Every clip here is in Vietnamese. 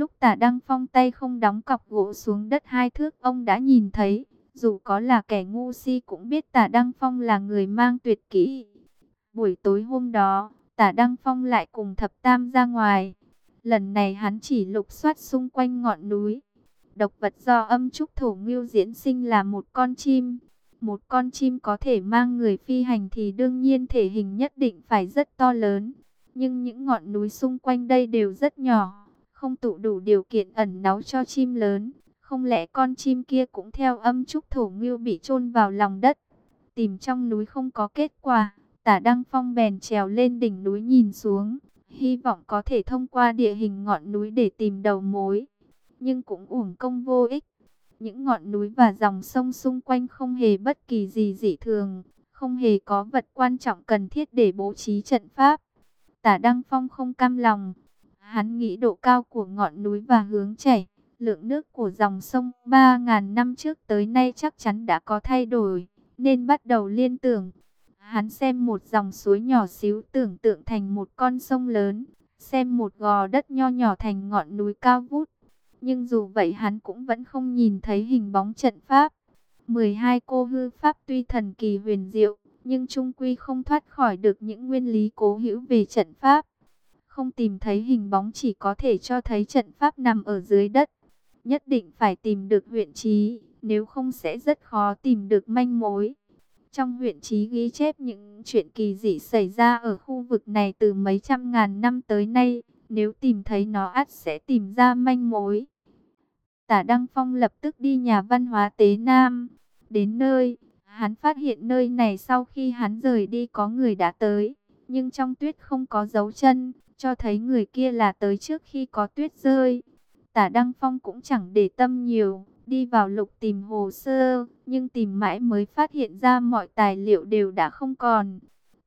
Lúc tả Đăng Phong tay không đóng cọc gỗ xuống đất hai thước ông đã nhìn thấy. Dù có là kẻ ngu si cũng biết tả Đăng Phong là người mang tuyệt kỹ. Buổi tối hôm đó, tả Đăng Phong lại cùng thập tam ra ngoài. Lần này hắn chỉ lục soát xung quanh ngọn núi. Độc vật do âm trúc thổ ngưu diễn sinh là một con chim. Một con chim có thể mang người phi hành thì đương nhiên thể hình nhất định phải rất to lớn. Nhưng những ngọn núi xung quanh đây đều rất nhỏ, không tụ đủ điều kiện ẩn náu cho chim lớn. Không lẽ con chim kia cũng theo âm trúc thổ ngưu bị chôn vào lòng đất? Tìm trong núi không có kết quả, tả Đăng Phong bèn trèo lên đỉnh núi nhìn xuống, hy vọng có thể thông qua địa hình ngọn núi để tìm đầu mối. Nhưng cũng uổng công vô ích. Những ngọn núi và dòng sông xung quanh không hề bất kỳ gì dị thường, không hề có vật quan trọng cần thiết để bố trí trận pháp. Tả Đăng Phong không cam lòng. Hắn nghĩ độ cao của ngọn núi và hướng chảy, lượng nước của dòng sông 3.000 năm trước tới nay chắc chắn đã có thay đổi, nên bắt đầu liên tưởng. Hắn xem một dòng suối nhỏ xíu tưởng tượng thành một con sông lớn, xem một gò đất nho nhỏ thành ngọn núi cao vút. Nhưng dù vậy hắn cũng vẫn không nhìn thấy hình bóng trận pháp. 12 cô hư pháp tuy thần kỳ huyền diệu, nhưng trung quy không thoát khỏi được những nguyên lý cố hữu về trận pháp. Không tìm thấy hình bóng chỉ có thể cho thấy trận pháp nằm ở dưới đất. Nhất định phải tìm được huyện trí, nếu không sẽ rất khó tìm được manh mối. Trong huyện trí ghi chép những chuyện kỳ dị xảy ra ở khu vực này từ mấy trăm ngàn năm tới nay, nếu tìm thấy nó ắt sẽ tìm ra manh mối. Tả Đăng Phong lập tức đi nhà văn hóa Tế Nam, đến nơi, Hắn phát hiện nơi này sau khi hắn rời đi có người đã tới, nhưng trong tuyết không có dấu chân, cho thấy người kia là tới trước khi có tuyết rơi. Tả Đăng Phong cũng chẳng để tâm nhiều, đi vào lục tìm hồ sơ, nhưng tìm mãi mới phát hiện ra mọi tài liệu đều đã không còn.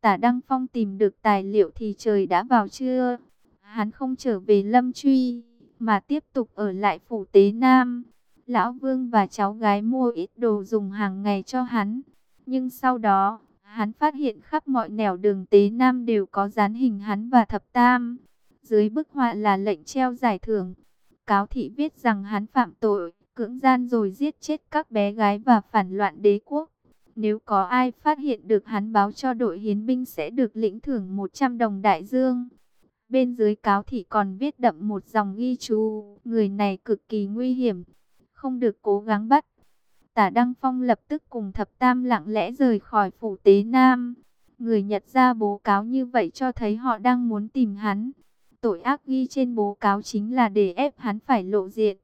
Tả Đăng Phong tìm được tài liệu thì trời đã vào trưa. Hắn không trở về Lâm Truy, mà tiếp tục ở lại phủ Tế Nam. Lão Vương và cháu gái mua ít đồ dùng hàng ngày cho hắn. Nhưng sau đó, hắn phát hiện khắp mọi nẻo đường Tế Nam đều có dán hình hắn và thập tam. Dưới bức họa là lệnh treo giải thưởng. Cáo thị viết rằng hắn phạm tội, cưỡng gian rồi giết chết các bé gái và phản loạn đế quốc. Nếu có ai phát hiện được hắn báo cho đội hiến binh sẽ được lĩnh thưởng 100 đồng đại dương. Bên dưới cáo thị còn viết đậm một dòng ghi chú, người này cực kỳ nguy hiểm, không được cố gắng bắt. Tả Đăng Phong lập tức cùng thập tam lặng lẽ rời khỏi phủ tế Nam. Người Nhật ra bố cáo như vậy cho thấy họ đang muốn tìm hắn. Tội ác ghi trên bố cáo chính là để ép hắn phải lộ diện.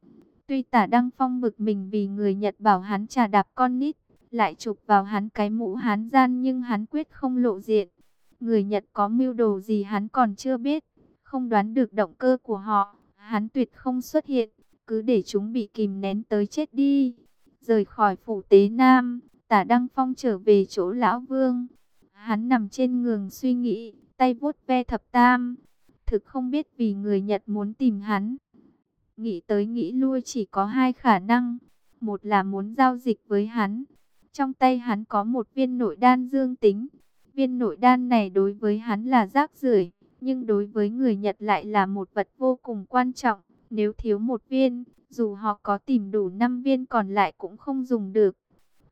Tuy tả Đăng Phong bực mình vì người Nhật bảo hắn trà đạp con nít, lại chụp vào hắn cái mũ hắn gian nhưng hắn quyết không lộ diện. Người Nhật có mưu đồ gì hắn còn chưa biết, không đoán được động cơ của họ, hắn tuyệt không xuất hiện cứ để chúng bị kìm nén tới chết đi. Rời khỏi phủ tế Nam, tả Đăng Phong trở về chỗ Lão Vương. Hắn nằm trên giường suy nghĩ, tay vuốt ve thập tam. Thực không biết vì người Nhật muốn tìm hắn. Nghĩ tới nghĩ lui chỉ có hai khả năng. Một là muốn giao dịch với hắn. Trong tay hắn có một viên nội đan dương tính. Viên nội đan này đối với hắn là rác rưởi, nhưng đối với người Nhật lại là một vật vô cùng quan trọng. Nếu thiếu một viên, dù họ có tìm đủ 5 viên còn lại cũng không dùng được.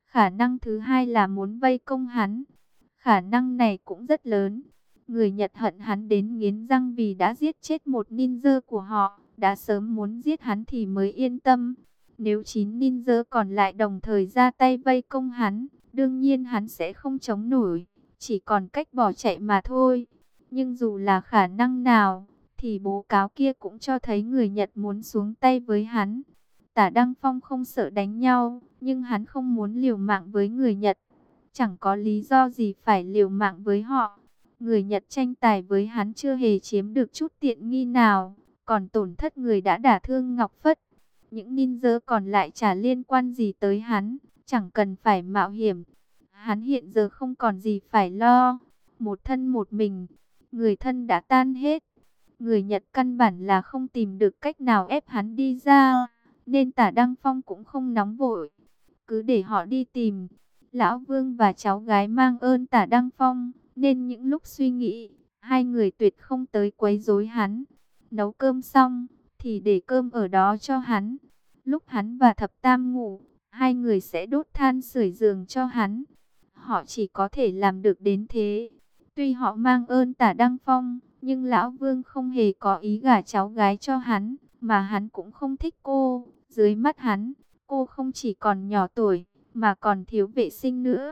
Khả năng thứ hai là muốn vây công hắn. Khả năng này cũng rất lớn. Người Nhật hận hắn đến nghiến răng vì đã giết chết một ninja của họ. Đã sớm muốn giết hắn thì mới yên tâm. Nếu 9 ninja còn lại đồng thời ra tay vây công hắn, đương nhiên hắn sẽ không chống nổi. Chỉ còn cách bỏ chạy mà thôi. Nhưng dù là khả năng nào, thì bố cáo kia cũng cho thấy người Nhật muốn xuống tay với hắn. Tả Đăng Phong không sợ đánh nhau, nhưng hắn không muốn liều mạng với người Nhật. Chẳng có lý do gì phải liều mạng với họ. Người Nhật tranh tài với hắn chưa hề chiếm được chút tiện nghi nào, còn tổn thất người đã đả thương Ngọc Phất. Những ninja còn lại chả liên quan gì tới hắn, chẳng cần phải mạo hiểm. Hắn hiện giờ không còn gì phải lo, một thân một mình, người thân đã tan hết Người Nhật căn bản là không tìm được cách nào ép hắn đi ra, nên tả Đăng Phong cũng không nóng vội. Cứ để họ đi tìm. Lão Vương và cháu gái mang ơn tả Đăng Phong, nên những lúc suy nghĩ, hai người tuyệt không tới quấy rối hắn. Nấu cơm xong, thì để cơm ở đó cho hắn. Lúc hắn và thập tam ngủ, hai người sẽ đốt than sưởi giường cho hắn. Họ chỉ có thể làm được đến thế. Tuy họ mang ơn tả Đăng Phong, nhưng Lão Vương không hề có ý gả cháu gái cho hắn, mà hắn cũng không thích cô. Dưới mắt hắn, cô không chỉ còn nhỏ tuổi, mà còn thiếu vệ sinh nữa.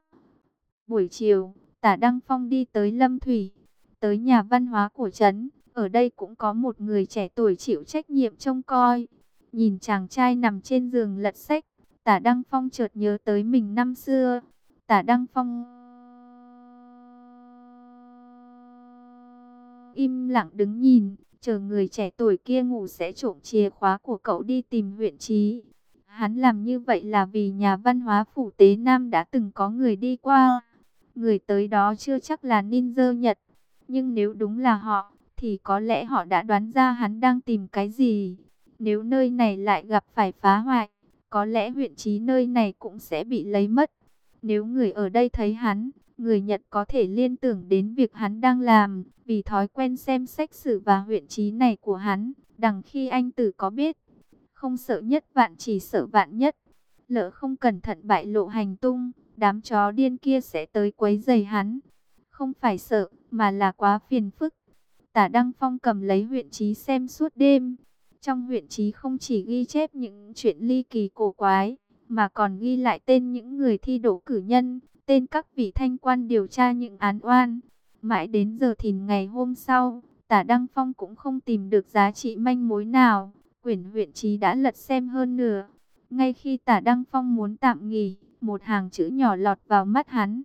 Buổi chiều, tả Đăng Phong đi tới Lâm Thủy, tới nhà văn hóa của trấn. Ở đây cũng có một người trẻ tuổi chịu trách nhiệm trông coi. Nhìn chàng trai nằm trên giường lật sách, tả Đăng Phong chợt nhớ tới mình năm xưa. Tả Đăng Phong im lặng đứng nhìn, chờ người trẻ tuổi kia ngủ sẽ trộm chìa khóa của cậu đi tìm huyện trí. Hắn làm như vậy là vì nhà văn hóa phủ tế Nam đã từng có người đi qua. Người tới đó chưa chắc là ninja Nhật, nhưng nếu đúng là họ, thì có lẽ họ đã đoán ra hắn đang tìm cái gì. Nếu nơi này lại gặp phải phá hoại, có lẽ huyện trí nơi này cũng sẽ bị lấy mất. Nếu người ở đây thấy hắn, người Nhật có thể liên tưởng đến việc hắn đang làm, vì thói quen xem sách sử và huyện trí này của hắn, đằng khi anh tử có biết. Không sợ nhất vạn chỉ sợ vạn nhất. Lỡ không cẩn thận bại lộ hành tung, đám chó điên kia sẽ tới quấy giày hắn. Không phải sợ, mà là quá phiền phức. Tả Đăng Phong cầm lấy huyện trí xem suốt đêm. Trong huyện trí không chỉ ghi chép những chuyện ly kỳ cổ quái, mà còn ghi lại tên những người thi đổ cử nhân, tên các vị thanh quan điều tra những án oan. Mãi đến giờ thìn ngày hôm sau, tả Đăng Phong cũng không tìm được giá trị manh mối nào. Quyển huyện trí đã lật xem hơn nửa. Ngay khi tả Đăng Phong muốn tạm nghỉ, một hàng chữ nhỏ lọt vào mắt hắn.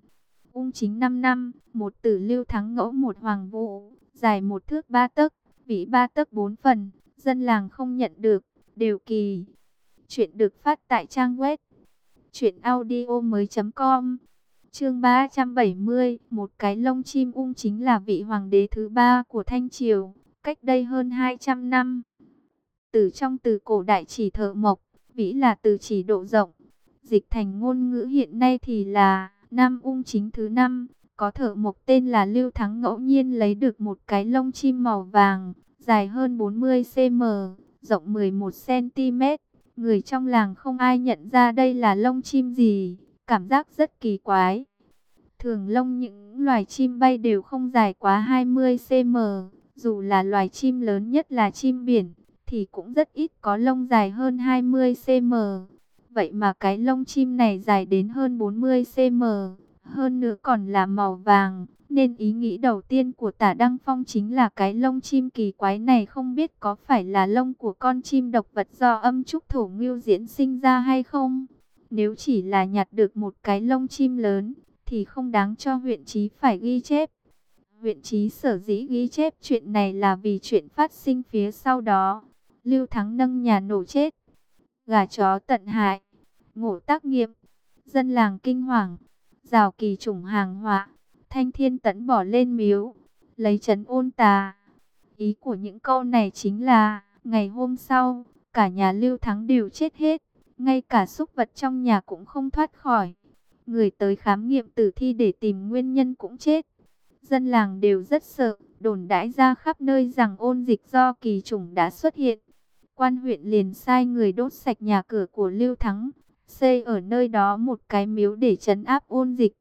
Ung chính 5 năm, một tử lưu thắng ngẫu một hoàng vũ, dài một thước ba tấc, vĩ ba tấc bốn phần, dân làng không nhận được, đều kỳ. Chuyện được phát tại trang web truyệnaudiomoi.com. Chương 370, một cái lông chim ung chính là vị hoàng đế thứ ba của Thanh triều, cách đây hơn 200 năm. Từ trong từ cổ đại chỉ thợ mộc, vĩ là từ chỉ độ rộng, dịch thành ngôn ngữ hiện nay thì là Nam ung chính thứ năm, có thợ mộc tên là Lưu Thắng ngẫu nhiên lấy được một cái lông chim màu vàng, dài hơn 40cm, rộng 11cm. Người trong làng không ai nhận ra đây là lông chim gì, cảm giác rất kỳ quái. Thường lông những loài chim bay đều không dài quá 20cm, dù là loài chim lớn nhất là chim biển, thì cũng rất ít có lông dài hơn 20cm. Vậy mà cái lông chim này dài đến hơn 40cm, hơn nữa còn là màu vàng, nên ý nghĩ đầu tiên của tả Đăng Phong chính là cái lông chim kỳ quái này không biết có phải là lông của con chim độc vật do âm trúc thổ ngưu diễn sinh ra hay không. Nếu chỉ là nhặt được một cái lông chim lớn, thì không đáng cho huyện trí phải ghi chép. Huyện trí sở dĩ ghi chép chuyện này là vì chuyện phát sinh phía sau đó. Lưu Thắng nâng nhà nổ chết, gà chó tận hại, ngộ tác nghiệp, dân làng kinh hoàng, rào kỳ trùng hàng họa, thanh thiên tẫn bỏ lên miếu, lấy chấn ôn tà. Ý của những câu này chính là, ngày hôm sau, cả nhà Lưu Thắng đều chết hết, ngay cả súc vật trong nhà cũng không thoát khỏi. Người tới khám nghiệm tử thi để tìm nguyên nhân cũng chết. Dân làng đều rất sợ, đồn đãi ra khắp nơi rằng ôn dịch do kỳ trùng đã xuất hiện. Quan huyện liền sai người đốt sạch nhà cửa của Lưu Thắng, xây ở nơi đó một cái miếu để trấn áp ôn dịch.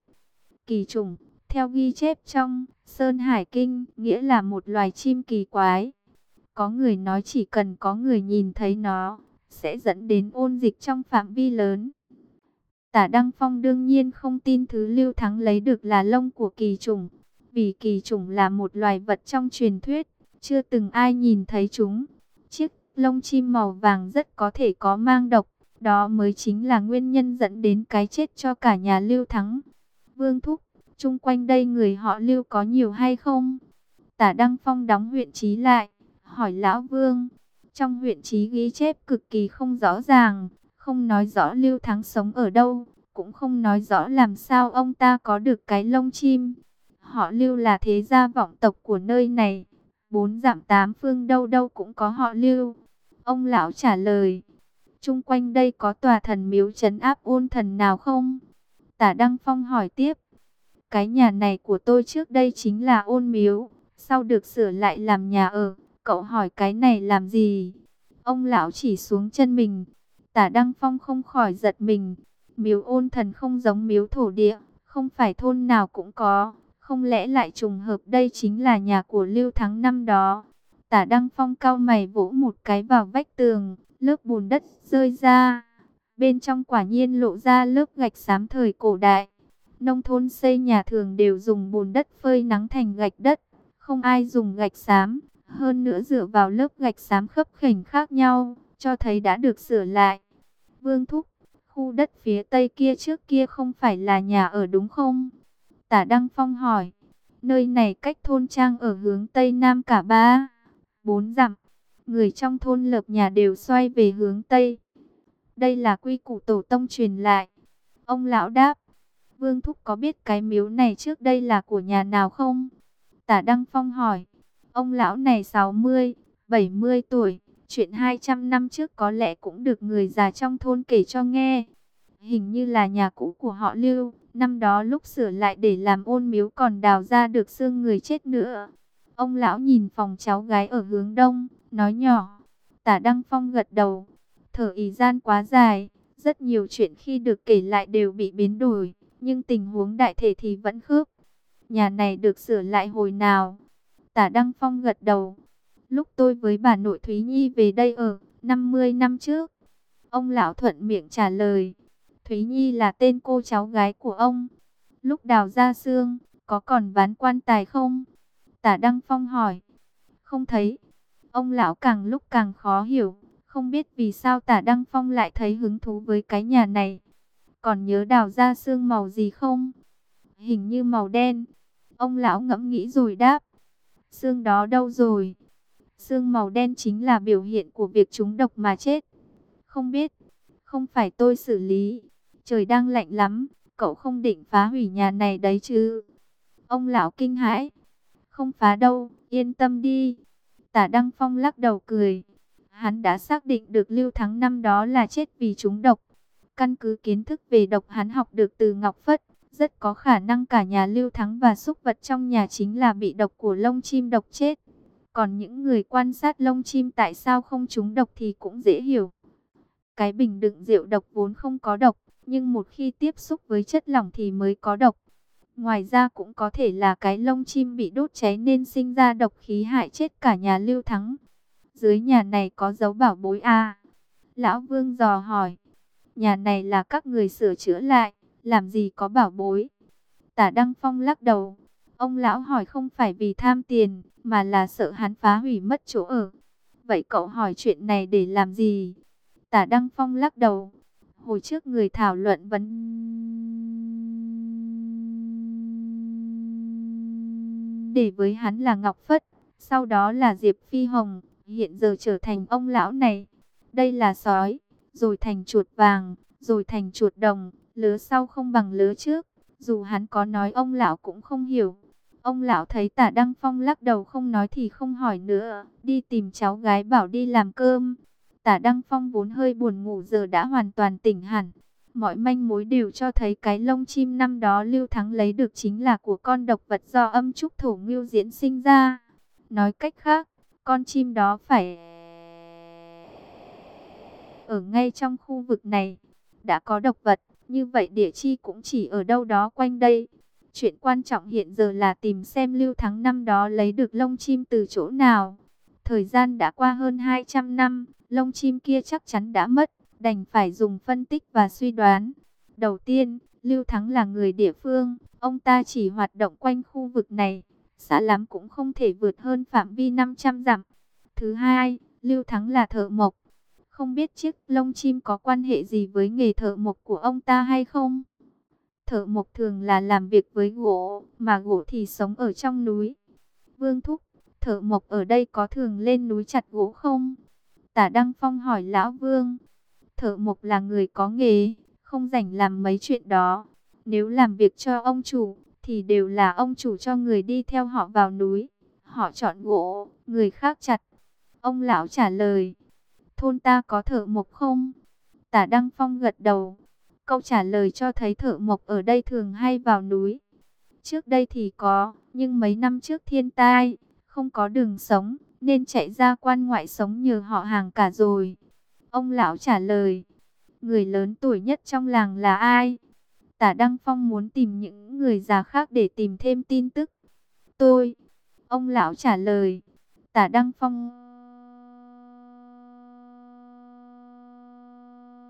Kỳ trùng, theo ghi chép trong Sơn Hải Kinh, nghĩa là một loài chim kỳ quái. Có người nói chỉ cần có người nhìn thấy nó, sẽ dẫn đến ôn dịch trong phạm vi lớn. Tả Đăng Phong đương nhiên không tin thứ Lưu Thắng lấy được là lông của kỳ trùng, vì kỳ trùng là một loài vật trong truyền thuyết, chưa từng ai nhìn thấy chúng. Chiếc lông chim màu vàng rất có thể có mang độc, đó mới chính là nguyên nhân dẫn đến cái chết cho cả nhà Lưu Thắng. Vương Thúc, chung quanh đây người họ Lưu có nhiều hay không? Tả Đăng Phong đóng huyện trí lại, hỏi Lão Vương. Trong huyện trí ghi chép cực kỳ không rõ ràng, không nói rõ Lưu Thắng sống ở đâu, cũng không nói rõ làm sao ông ta có được cái lông chim. Họ Lưu là thế gia vọng tộc của nơi này, bốn giảm tám phương đâu đâu cũng có họ Lưu. Ông lão trả lời, chung quanh đây có tòa thần miếu trấn áp ôn thần nào không? Tả Đăng Phong hỏi tiếp, cái nhà này của tôi trước đây chính là ôn miếu, sau được sửa lại làm nhà ở, cậu hỏi cái này làm gì? Ông lão chỉ xuống chân mình. Tả Đăng Phong không khỏi giật mình. Miếu ôn thần không giống miếu thổ địa, không phải thôn nào cũng có. Không lẽ lại trùng hợp đây chính là nhà của Lưu Thắng năm đó. Tả Đăng Phong cao mày vỗ một cái vào vách tường, lớp bùn đất rơi ra. Bên trong quả nhiên lộ ra lớp gạch xám thời cổ đại. Nông thôn xây nhà thường đều dùng bùn đất phơi nắng thành gạch đất, không ai dùng gạch xám. Hơn nữa dựa vào lớp gạch xám khớp khỉnh khác nhau, cho thấy đã được sửa lại. Vương Thúc, khu đất phía tây kia trước kia không phải là nhà ở đúng không? Tả Đăng Phong hỏi, nơi này cách thôn trang ở hướng tây nam cả ba, bốn dặm. Người trong thôn lập nhà đều xoay về hướng tây. Đây là quy củ tổ tông truyền lại. Ông lão đáp, Vương Thúc có biết cái miếu này trước đây là của nhà nào không? Tả Đăng Phong hỏi, ông lão này 60, 70 tuổi, chuyện 200 năm trước có lẽ cũng được người già trong thôn kể cho nghe. Hình như là nhà cũ của họ Lưu, năm đó lúc sửa lại để làm ôn miếu còn đào ra được xương người chết nữa. Ông lão nhìn phòng cháu gái ở hướng đông, nói nhỏ. Tả Đăng Phong gật đầu, thở ý gian quá dài, rất nhiều chuyện khi được kể lại đều bị biến đổi nhưng tình huống đại thể thì vẫn khớp. Nhà này được sửa lại hồi nào? Tả Đăng Phong gật đầu. Lúc tôi với bà nội Thúy Nhi về đây ở, 50 năm trước. Ông lão thuận miệng trả lời. Thúy Nhi là tên cô cháu gái của ông. Lúc đào ra xương, có còn ván quan tài không? Tả Đăng Phong hỏi. Không thấy. Ông lão càng lúc càng khó hiểu. Không biết vì sao tả Đăng Phong lại thấy hứng thú với cái nhà này. Còn nhớ đào ra xương màu gì không? Hình như màu đen. Ông lão ngẫm nghĩ rồi đáp. Xương đó đâu rồi? Xương màu đen chính là biểu hiện của việc chúng độc mà chết. Không biết. Không phải tôi xử lý. Trời đang lạnh lắm. Cậu không định phá hủy nhà này đấy chứ? Ông lão kinh hãi. Không phá đâu. Yên tâm đi. Tả Đăng Phong lắc đầu cười. Hắn đã xác định được Lưu Thắng năm đó là chết vì chúng độc. Căn cứ kiến thức về độc hắn học được từ Ngọc Phất, rất có khả năng cả nhà Lưu Thắng và súc vật trong nhà chính là bị độc của lông chim độc chết. Còn những người quan sát lông chim tại sao không trúng độc thì cũng dễ hiểu. Cái bình đựng rượu độc vốn không có độc, nhưng một khi tiếp xúc với chất lỏng thì mới có độc. Ngoài ra cũng có thể là cái lông chim bị đốt cháy nên sinh ra độc khí hại chết cả nhà Lưu Thắng. Dưới nhà này có dấu bảo bối a à? Lão Vương dò hỏi nhà này là các người sửa chữa lại, làm gì có bảo bối. Tả Đăng Phong lắc đầu, ông lão hỏi không phải vì tham tiền, mà là sợ hắn phá hủy mất chỗ ở. Vậy cậu hỏi chuyện này để làm gì? Tả Đăng Phong lắc đầu, hồi trước người thảo luận vấn... Để với hắn là Ngọc Phất, sau đó là Diệp Phi Hồng, hiện giờ trở thành ông lão này. Đây là sói rồi thành chuột vàng, rồi thành chuột đồng, lứa sau không bằng lứa trước. Dù hắn có nói ông lão cũng không hiểu. Ông lão thấy tả Đăng Phong lắc đầu không nói thì không hỏi nữa, đi tìm cháu gái bảo đi làm cơm. Tả Đăng Phong vốn hơi buồn ngủ giờ đã hoàn toàn tỉnh hẳn. Mọi manh mối đều cho thấy cái lông chim năm đó Lưu Thắng lấy được chính là của con độc vật do âm trúc thổ ngưu diễn sinh ra. Nói cách khác, con chim đó phải ở ngay trong khu vực này. Đã có độc vật, như vậy địa chi cũng chỉ ở đâu đó quanh đây. Chuyện quan trọng hiện giờ là tìm xem Lưu Thắng năm đó lấy được lông chim từ chỗ nào. Thời gian đã qua hơn 200 năm, lông chim kia chắc chắn đã mất, đành phải dùng phân tích và suy đoán. Đầu tiên, Lưu Thắng là người địa phương, ông ta chỉ hoạt động quanh khu vực này, xã lắm cũng không thể vượt hơn phạm vi 500 dặm. Thứ hai, Lưu Thắng là thợ mộc, không biết chiếc lông chim có quan hệ gì với nghề thợ mộc của ông ta hay không? Thợ mộc thường là làm việc với gỗ, mà gỗ thì sống ở trong núi. Vương Thúc, thợ mộc ở đây có thường lên núi chặt gỗ không? Tả Đăng Phong hỏi Lão Vương. Thợ mộc là người có nghề, không rảnh làm mấy chuyện đó. Nếu làm việc cho ông chủ, thì đều là ông chủ cho người đi theo họ vào núi. Họ chọn gỗ, người khác chặt. Ông lão trả lời, thôn ta có thợ mộc không? Tả Đăng Phong gật đầu. Câu trả lời cho thấy thợ mộc ở đây thường hay vào núi. Trước đây thì có, nhưng mấy năm trước thiên tai, không có đường sống, nên chạy ra quan ngoại sống nhờ họ hàng cả rồi. Ông lão trả lời, người lớn tuổi nhất trong làng là ai? Tả Đăng Phong muốn tìm những người già khác để tìm thêm tin tức. Tôi, ông lão trả lời, tả Đăng Phong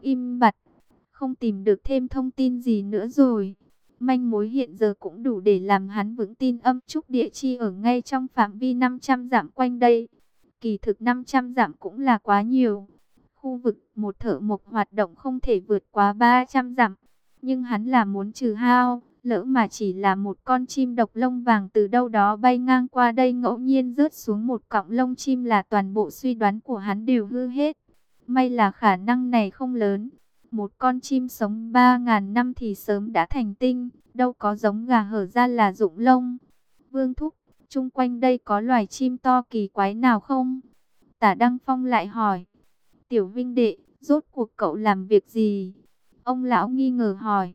im bặt, không tìm được thêm thông tin gì nữa rồi. Manh mối hiện giờ cũng đủ để làm hắn vững tin âm trúc địa chi ở ngay trong phạm vi 500 dặm quanh đây. Kỳ thực 500 dặm cũng là quá nhiều. Khu vực một thợ mộc hoạt động không thể vượt quá 300 dặm. Nhưng hắn là muốn trừ hao, lỡ mà chỉ là một con chim độc lông vàng từ đâu đó bay ngang qua đây ngẫu nhiên rớt xuống một cọng lông chim là toàn bộ suy đoán của hắn đều hư hết. May là khả năng này không lớn. Một con chim sống 3.000 năm thì sớm đã thành tinh, đâu có giống gà hở ra là rụng lông. Vương Thúc, chung quanh đây có loài chim to kỳ quái nào không? Tả Đăng Phong lại hỏi. Tiểu Vinh Đệ, rốt cuộc cậu làm việc gì? Ông lão nghi ngờ hỏi.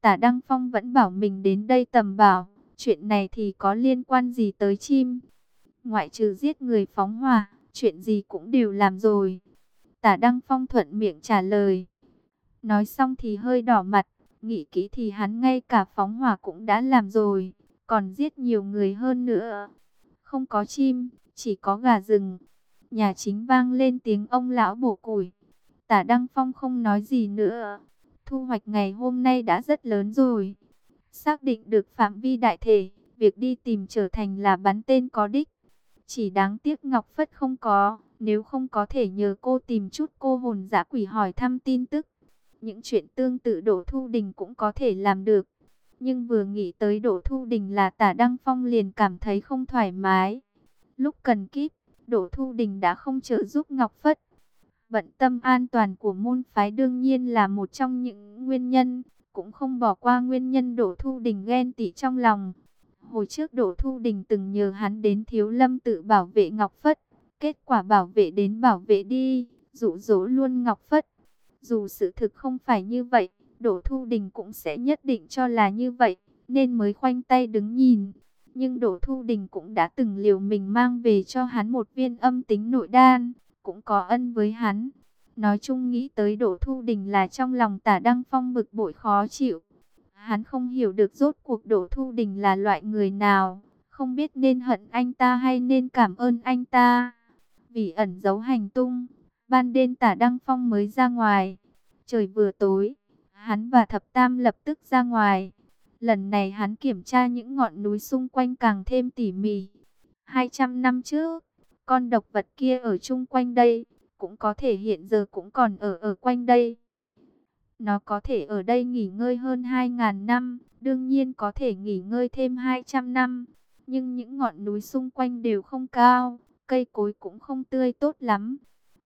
Tả Đăng Phong vẫn bảo mình đến đây tầm bảo. Chuyện này thì có liên quan gì tới chim? Ngoại trừ giết người phóng hỏa, chuyện gì cũng đều làm rồi. Tả Đăng Phong thuận miệng trả lời. Nói xong thì hơi đỏ mặt, nghĩ kỹ thì hắn ngay cả phóng hỏa cũng đã làm rồi, còn giết nhiều người hơn nữa. Không có chim, chỉ có gà rừng. Nhà chính vang lên tiếng ông lão bổ củi. Tả Đăng Phong không nói gì nữa. Thu hoạch ngày hôm nay đã rất lớn rồi. Xác định được phạm vi đại thể, việc đi tìm trở thành là bắn tên có đích. Chỉ đáng tiếc Ngọc Phất không có, nếu không có thể nhờ cô tìm chút cô hồn giả quỷ hỏi thăm tin tức. Những chuyện tương tự Đỗ Thu Đình cũng có thể làm được. Nhưng vừa nghĩ tới Đỗ Thu Đình là tả Đăng Phong liền cảm thấy không thoải mái. Lúc cần kíp, Đỗ Thu Đình đã không trợ giúp Ngọc Phất. Bận tâm an toàn của môn phái đương nhiên là một trong những nguyên nhân, cũng không bỏ qua nguyên nhân Đỗ Thu Đình ghen tị trong lòng. Hồi trước Đỗ Thu Đình từng nhờ hắn đến Thiếu Lâm tự bảo vệ Ngọc Phất, kết quả bảo vệ đến bảo vệ đi, dụ dỗ luôn Ngọc Phất. Dù sự thực không phải như vậy, Đỗ Thu Đình cũng sẽ nhất định cho là như vậy, nên mới khoanh tay đứng nhìn. Nhưng Đỗ Thu Đình cũng đã từng liều mình mang về cho hắn một viên âm tính nội đan, cũng có ân với hắn. Nói chung nghĩ tới Đỗ Thu Đình là trong lòng tả Đăng Phong bực bội khó chịu. Hắn không hiểu được rốt cuộc Đỗ Thu Đình là loại người nào, không biết nên hận anh ta hay nên cảm ơn anh ta. Vì ẩn giấu hành tung, ban đêm tả Đăng Phong mới ra ngoài. Trời vừa tối, hắn và Thập Tam lập tức ra ngoài. Lần này hắn kiểm tra những ngọn núi xung quanh càng thêm tỉ mỉ. 200 năm trước, con độc vật kia ở chung quanh đây, cũng có thể hiện giờ cũng còn ở ở quanh đây. Nó có thể ở đây nghỉ ngơi hơn 2.000 năm, đương nhiên có thể nghỉ ngơi thêm 200 năm. Nhưng những ngọn núi xung quanh đều không cao, cây cối cũng không tươi tốt lắm.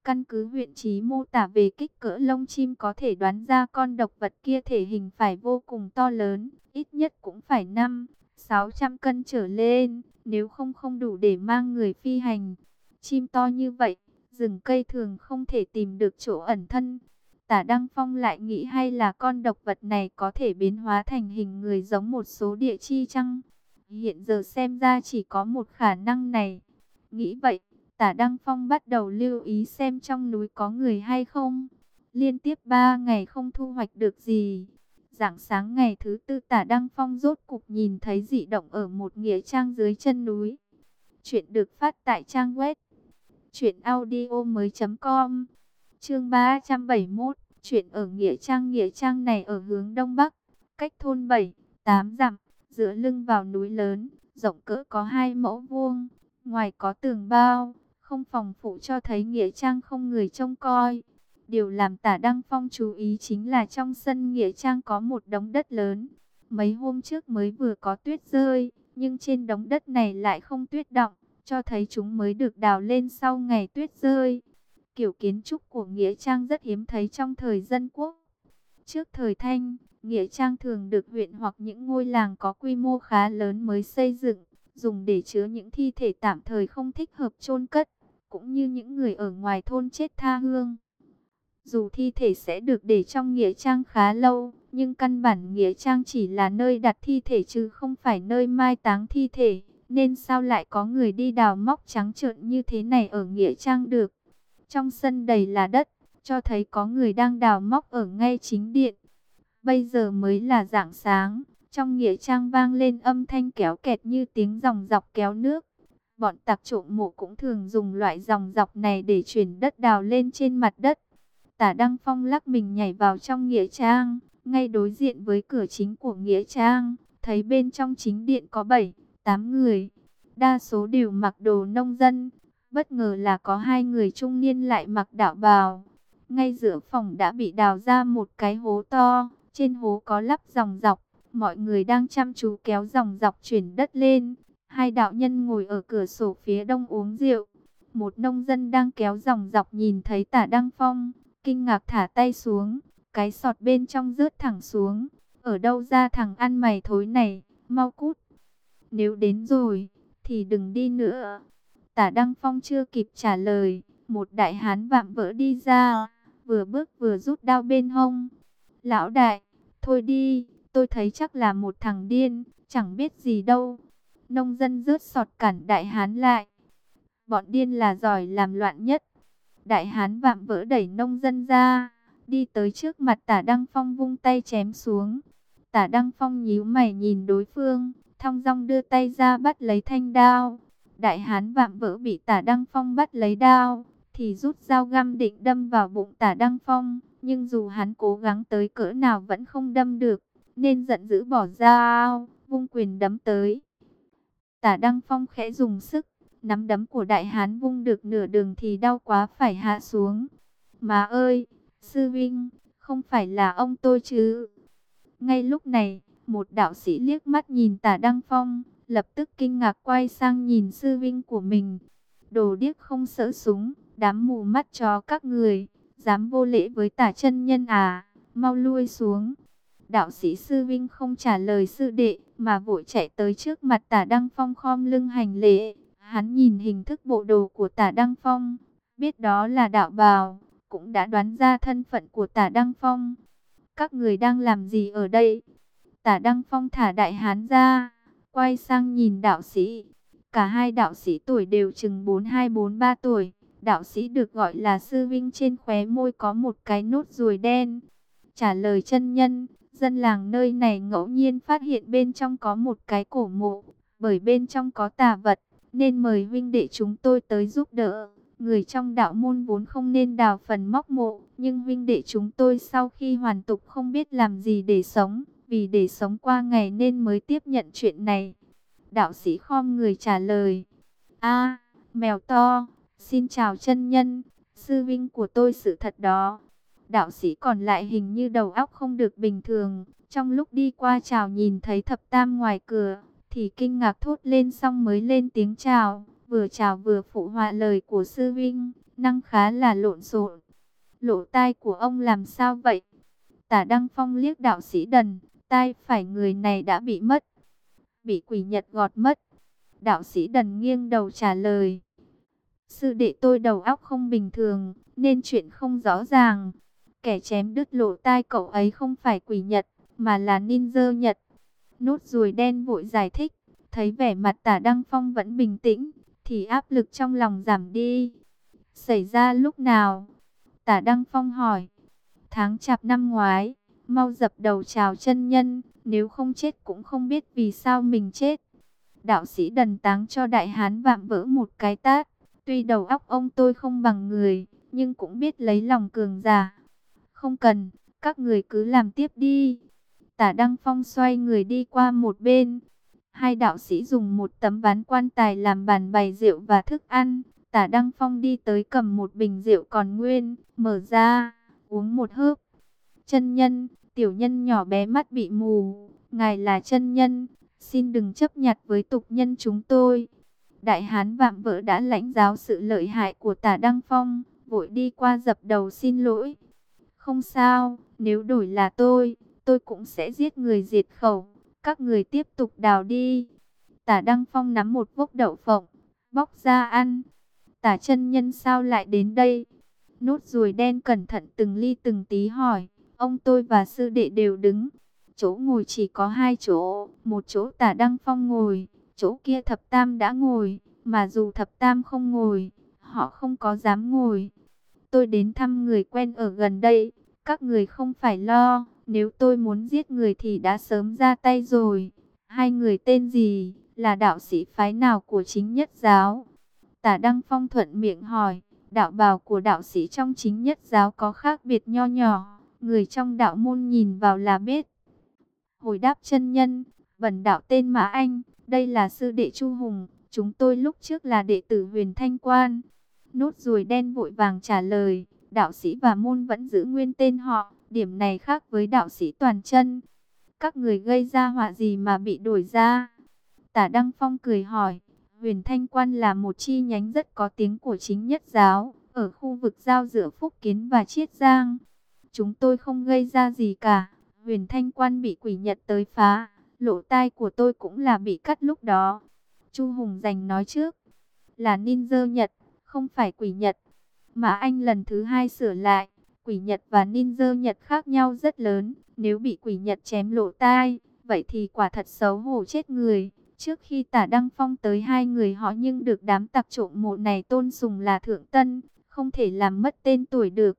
Căn cứ huyện trí mô tả về kích cỡ lông chim có thể đoán ra con độc vật kia thể hình phải vô cùng to lớn, ít nhất cũng phải 5, 600 cân trở lên, nếu không không đủ để mang người phi hành. Chim to như vậy, rừng cây thường không thể tìm được chỗ ẩn thân. Tả Đăng Phong lại nghĩ hay là con độc vật này có thể biến hóa thành hình người giống một số địa chi chăng? Hiện giờ xem ra chỉ có một khả năng này. Nghĩ vậy, Tả Đăng Phong bắt đầu lưu ý xem trong núi có người hay không. Liên tiếp 3 ngày không thu hoạch được gì. Rạng sáng ngày thứ tư Tả Đăng Phong rốt cục nhìn thấy dị động ở một nghĩa trang dưới chân núi. Chuyện được phát tại trang web truyệnaudiomoi.com. Chương 371, chuyện ở nghĩa trang nghĩa trang này ở hướng đông bắc, cách thôn 7, 8 dặm, giữa lưng vào núi lớn, rộng cỡ có hai mẫu vuông, ngoài có tường bao, không phòng phụ cho thấy nghĩa trang không người trông coi. Điều làm tả Đăng Phong chú ý chính là trong sân nghĩa trang có một đống đất lớn. Mấy hôm trước mới vừa có tuyết rơi, nhưng trên đống đất này lại không tuyết động, cho thấy chúng mới được đào lên sau ngày tuyết rơi. Kiểu kiến trúc của Nghĩa Trang rất hiếm thấy trong thời dân quốc. Trước thời Thanh, Nghĩa Trang thường được huyện hoặc những ngôi làng có quy mô khá lớn mới xây dựng, dùng để chứa những thi thể tạm thời không thích hợp chôn cất cũng như những người ở ngoài thôn chết tha hương. Dù thi thể sẽ được để trong nghĩa trang khá lâu, nhưng căn bản nghĩa trang chỉ là nơi đặt thi thể chứ không phải nơi mai táng thi thể. nên sao lại có người đi đào móc trắng trợn như thế này ở Nghĩa Trang được. Trong sân đầy là đất, cho thấy có người đang đào móc ở ngay chính điện. Bây giờ mới là rạng sáng, trong Nghĩa Trang vang lên âm thanh kéo kẹt như tiếng dòng dọc kéo nước. Bọn tạc trộm mộ cũng thường dùng loại dòng dọc này để chuyển đất đào lên trên mặt đất. Tả Đăng Phong lắc mình nhảy vào trong Nghĩa Trang, ngay đối diện với cửa chính của Nghĩa Trang, thấy bên trong chính điện có 7, 8 người. Đa số đều mặc đồ nông dân, bất ngờ là có hai người trung niên lại mặc đạo bào. Ngay giữa phòng đã bị đào ra một cái hố to, trên hố có lắp dòng dọc, mọi người đang chăm chú kéo dòng dọc chuyển đất lên. Hai đạo nhân ngồi ở cửa sổ phía đông uống rượu. Một nông dân đang kéo dòng dọc nhìn thấy tả Đăng Phong, kinh ngạc thả tay xuống, cái sọt bên trong rớt thẳng xuống. Ở đâu ra thằng ăn mày thối này, mau cút. Nếu đến rồi, thì đừng đi nữa. Tả Đăng Phong chưa kịp trả lời, một đại hán vạm vỡ đi ra, vừa bước vừa rút đao bên hông. Lão đại, thôi đi, tôi thấy chắc là một thằng điên, chẳng biết gì đâu. Nông dân rớt sọt cản đại hán lại. Bọn điên là giỏi làm loạn nhất. Đại hán vạm vỡ đẩy nông dân ra, đi tới trước mặt tả Đăng Phong vung tay chém xuống. Tả Đăng Phong nhíu mày nhìn đối phương, thong dong đưa tay ra bắt lấy thanh đao. Đại hán vạm vỡ bị tả Đăng Phong bắt lấy đao, thì rút dao găm định đâm vào bụng tả Đăng Phong. Nhưng dù hắn cố gắng tới cỡ nào vẫn không đâm được, nên giận dữ bỏ dao, vung quyền đấm tới. Tả Đăng Phong khẽ dùng sức, nắm đấm của đại hán vung được nửa đường thì đau quá phải hạ xuống. Má ơi, sư vinh, không phải là ông tôi chứ? Ngay lúc này, một đạo sĩ liếc mắt nhìn tả Đăng Phong, lập tức kinh ngạc quay sang nhìn sư vinh của mình. Đồ điếc không sợ súng, đám mù mắt cho các người, dám vô lễ với tả chân nhân à, mau lui xuống. Đạo sĩ sư vinh không trả lời sư đệ, mà vội chạy tới trước mặt tả Đăng Phong khom lưng hành lễ. Hắn nhìn hình thức bộ đồ của tả Đăng Phong, biết đó là đạo bào, cũng đã đoán ra thân phận của tả Đăng Phong. Các người đang làm gì ở đây? Tả Đăng Phong thả đại hán ra, quay sang nhìn đạo sĩ. Cả hai đạo sĩ tuổi đều chừng 42-43 tuổi. Đạo sĩ được gọi là sư vinh trên khóe môi có một cái nốt ruồi đen. Trả lời chân nhân, dân làng nơi này ngẫu nhiên phát hiện bên trong có một cái cổ mộ. Bởi bên trong có tà vật, nên mời huynh đệ chúng tôi tới giúp đỡ. Người trong đạo môn vốn không nên đào phần móc mộ, nhưng huynh đệ chúng tôi sau khi hoàn tục không biết làm gì để sống, vì để sống qua ngày nên mới tiếp nhận chuyện này. Đạo sĩ khom người trả lời, a mèo to, xin chào chân nhân, sư vinh của tôi sự thật đó. Đạo sĩ còn lại hình như đầu óc không được bình thường, trong lúc đi qua chào nhìn thấy thập tam ngoài cửa, thì kinh ngạc thốt lên xong mới lên tiếng chào, vừa chào vừa phụ họa lời của sư vinh, năng khá là lộn xộn. Lỗ tai của ông làm sao vậy? Tả Đăng Phong liếc đạo sĩ đần, tai phải người này đã bị mất. Bị quỷ nhật gọt mất. Đạo sĩ đần nghiêng đầu trả lời. Sư đệ tôi đầu óc không bình thường, nên chuyện không rõ ràng. Kẻ chém đứt lỗ tai cậu ấy không phải quỷ nhật, mà là ninja nhật. Nốt ruồi đen vội giải thích, thấy vẻ mặt tả Đăng Phong vẫn bình tĩnh, thì áp lực trong lòng giảm đi. Xảy ra lúc nào? Tả Đăng Phong hỏi. Tháng chạp năm ngoái, mau dập đầu chào chân nhân, nếu không chết cũng không biết vì sao mình chết. Đạo sĩ đần táng cho đại hán vạm vỡ một cái tát. Tuy đầu óc ông tôi không bằng người, nhưng cũng biết lấy lòng cường giả. Không cần, các người cứ làm tiếp đi. Tả Đăng Phong xoay người đi qua một bên. Hai đạo sĩ dùng một tấm ván quan tài làm bàn bày rượu và thức ăn. Tả Đăng Phong đi tới cầm một bình rượu còn nguyên, mở ra, uống một hớp. Chân nhân, tiểu nhân nhỏ bé mắt bị mù, ngài là chân nhân, xin đừng chấp nhặt với tục nhân chúng tôi. Đại hán vạm vỡ đã lãnh giáo sự lợi hại của tả Đăng Phong, vội đi qua dập đầu xin lỗi. Không sao, nếu đổi là tôi, tôi cũng sẽ giết người diệt khẩu. Các người tiếp tục đào đi. Tả Đăng Phong nắm một vốc đậu phộng, bóc ra ăn. Tả chân nhân sao lại đến đây? Nốt ruồi đen cẩn thận từng ly từng tí hỏi. Ông tôi và sư đệ đều đứng. Chỗ ngồi chỉ có hai chỗ. Một chỗ tả Đăng Phong ngồi. chỗ kia thập tam đã ngồi, mà dù thập tam không ngồi, họ không có dám ngồi. Tôi đến thăm người quen ở gần đây, các người không phải lo, nếu tôi muốn giết người thì đã sớm ra tay rồi. Hai người tên gì, là đạo sĩ phái nào của chính nhất giáo? Tả Đăng Phong thuận miệng hỏi, đạo bào của đạo sĩ trong chính nhất giáo có khác biệt nho nhỏ, người trong đạo môn nhìn vào là biết. Hồi đáp chân nhân, bẩn đạo tên Mã Anh, đây là sư đệ Chu Hùng, chúng tôi lúc trước là đệ tử huyền thanh quan. Nốt ruồi đen vội vàng trả lời, đạo sĩ và môn vẫn giữ nguyên tên họ, điểm này khác với đạo sĩ toàn chân. Các người gây ra họa gì mà bị đổi ra? Tả Đăng Phong cười hỏi, huyền thanh quan là một chi nhánh rất có tiếng của chính nhất giáo, ở khu vực giao giữa Phúc Kiến và Chiết Giang. Chúng tôi không gây ra gì cả, huyền thanh quan bị quỷ nhật tới phá, lỗ tai của tôi cũng là bị cắt lúc đó. Chu Hùng Dành nói trước, là ninja Nhật, không phải quỷ Nhật. Mà anh lần thứ hai sửa lại, quỷ Nhật và ninja Nhật khác nhau rất lớn. Nếu bị quỷ Nhật chém lộ tai, vậy thì quả thật xấu hổ chết người. Trước khi tả Đăng Phong tới hai người họ nhưng được đám tặc trộm mộ này tôn sùng là thượng tân, không thể làm mất tên tuổi được.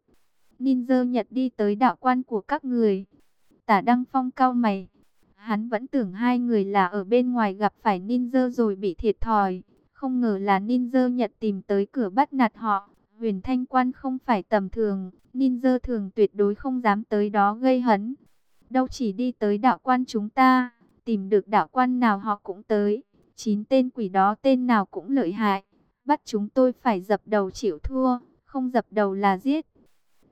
Ninja Nhật đi tới đạo quan của các người. Tả Đăng Phong cao mày. Hắn vẫn tưởng hai người là ở bên ngoài gặp phải ninja rồi bị thiệt thòi. Không ngờ là ninja Nhật tìm tới cửa bắt nạt họ. Huyền Thanh Quan không phải tầm thường, ninja thường tuyệt đối không dám tới đó gây hấn. Đâu chỉ đi tới đạo quan chúng ta, tìm được đạo quan nào họ cũng tới. Chín tên quỷ đó tên nào cũng lợi hại. Bắt chúng tôi phải dập đầu chịu thua, không dập đầu là giết.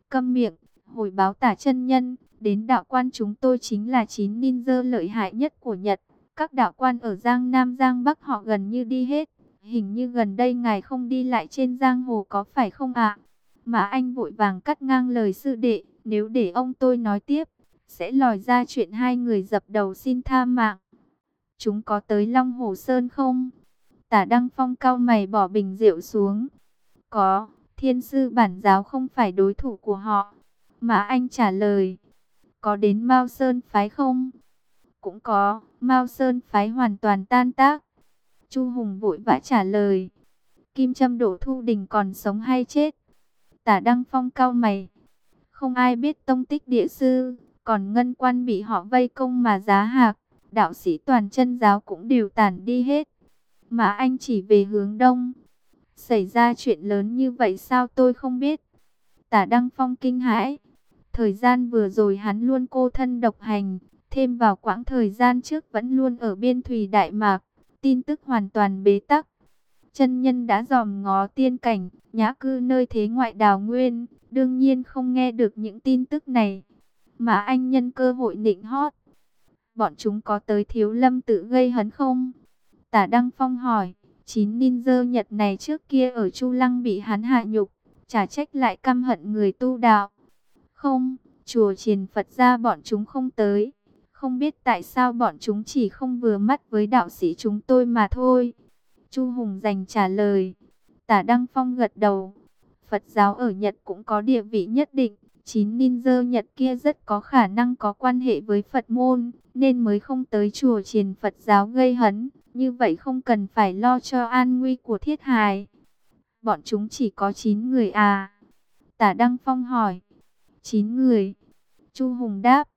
Câm miệng, hồi báo tả chân nhân, đến đạo quan chúng tôi chính là chín ninja lợi hại nhất của Nhật. Các đạo quan ở Giang Nam Giang Bắc họ gần như đi hết. Hình như gần đây ngài không đi lại trên giang hồ có phải không ạ? Mà anh vội vàng cắt ngang lời sư đệ, nếu để ông tôi nói tiếp, sẽ lòi ra chuyện hai người dập đầu xin tha mạng. Chúng có tới Long Hồ Sơn không? Tả Đăng Phong cao mày bỏ bình rượu xuống. Có, thiên sư bản giáo không phải đối thủ của họ. Mà anh trả lời, có đến Mao Sơn phái không? Cũng có, Mao Sơn phái hoàn toàn tan tác. Chu Hùng vội vã trả lời. Kim Trâm Đỗ Thu Đình còn sống hay chết? Tả Đăng Phong cao mày. Không ai biết tông tích địa sư, còn ngân quan bị họ vây công mà giá hạc. Đạo sĩ toàn chân giáo cũng đều tản đi hết. Mà anh chỉ về hướng đông. Xảy ra chuyện lớn như vậy sao tôi không biết. Tả Đăng Phong kinh hãi. Thời gian vừa rồi hắn luôn cô thân độc hành. Thêm vào quãng thời gian trước vẫn luôn ở biên thùy Đại Mạc tin tức hoàn toàn bế tắc. Chân nhân đã dòm ngó tiên cảnh, nhã cư nơi thế ngoại đào nguyên, đương nhiên không nghe được những tin tức này. Mà anh nhân cơ hội nịnh hót. Bọn chúng có tới thiếu lâm tự gây hấn không? Tả Đăng Phong hỏi, chín ninja Nhật này trước kia ở Chu Lăng bị hắn hạ nhục, trả trách lại căm hận người tu đạo. Không, chùa triền Phật ra bọn chúng không tới. Không biết tại sao bọn chúng chỉ không vừa mắt với đạo sĩ chúng tôi mà thôi. Chu Hùng dành trả lời. Tả Đăng Phong gật đầu. Phật giáo ở Nhật cũng có địa vị nhất định. Chín ninja Nhật kia rất có khả năng có quan hệ với Phật môn, nên mới không tới chùa triền Phật giáo gây hấn. Như vậy không cần phải lo cho an nguy của thiết hài. Bọn chúng chỉ có 9 người à? Tả Đăng Phong hỏi. 9 người. Chu Hùng đáp.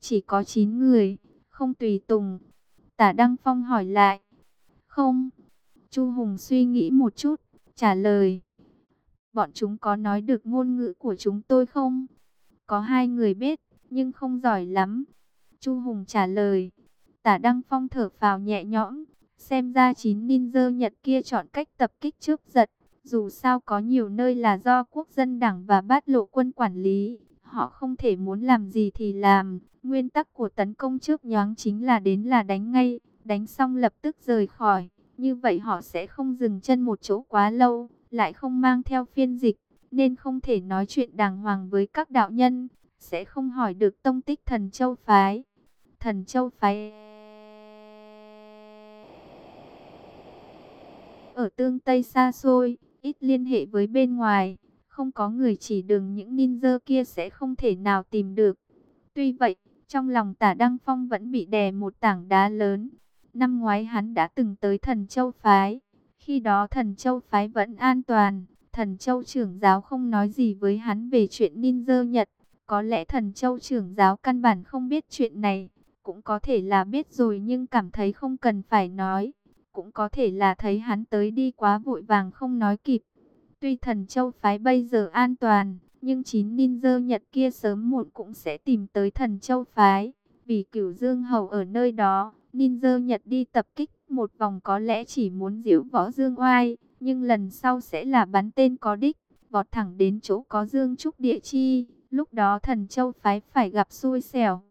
Chỉ có 9 người, không tùy tùng. Tả Đăng Phong hỏi lại. Không. Chu Hùng suy nghĩ một chút, trả lời. Bọn chúng có nói được ngôn ngữ của chúng tôi không? Có hai người biết, nhưng không giỏi lắm. Chu Hùng trả lời. Tả Đăng Phong thở phào nhẹ nhõm. Xem ra chín ninja Nhật kia chọn cách tập kích trước giật. Dù sao có nhiều nơi là do quốc dân đảng và bát lộ quân quản lý. Họ không thể muốn làm gì thì làm. Nguyên tắc của tấn công trước nhoáng chính là đến là đánh ngay, đánh xong lập tức rời khỏi. Như vậy họ sẽ không dừng chân một chỗ quá lâu, lại không mang theo phiên dịch, nên không thể nói chuyện đàng hoàng với các đạo nhân, sẽ không hỏi được tông tích thần châu phái. Thần châu phái ở tương Tây xa xôi, ít liên hệ với bên ngoài, không có người chỉ đường những ninja kia sẽ không thể nào tìm được. Tuy vậy, trong lòng tả Đăng Phong vẫn bị đè một tảng đá lớn. Năm ngoái hắn đã từng tới thần châu phái. Khi đó thần châu phái vẫn an toàn. Thần châu trưởng giáo không nói gì với hắn về chuyện ninja Nhật. Có lẽ thần châu trưởng giáo căn bản không biết chuyện này. Cũng có thể là biết rồi nhưng cảm thấy không cần phải nói. Cũng có thể là thấy hắn tới đi quá vội vàng không nói kịp. Tuy thần châu phái bây giờ an toàn, nhưng chín ninja Nhật kia sớm muộn cũng sẽ tìm tới thần châu phái. Vì cửu dương hầu ở nơi đó, ninja Nhật đi tập kích một vòng có lẽ chỉ muốn diễu võ dương oai, nhưng lần sau sẽ là bắn tên có đích, vọt thẳng đến chỗ có dương trúc địa chi. Lúc đó thần châu phái phải gặp xui xẻo.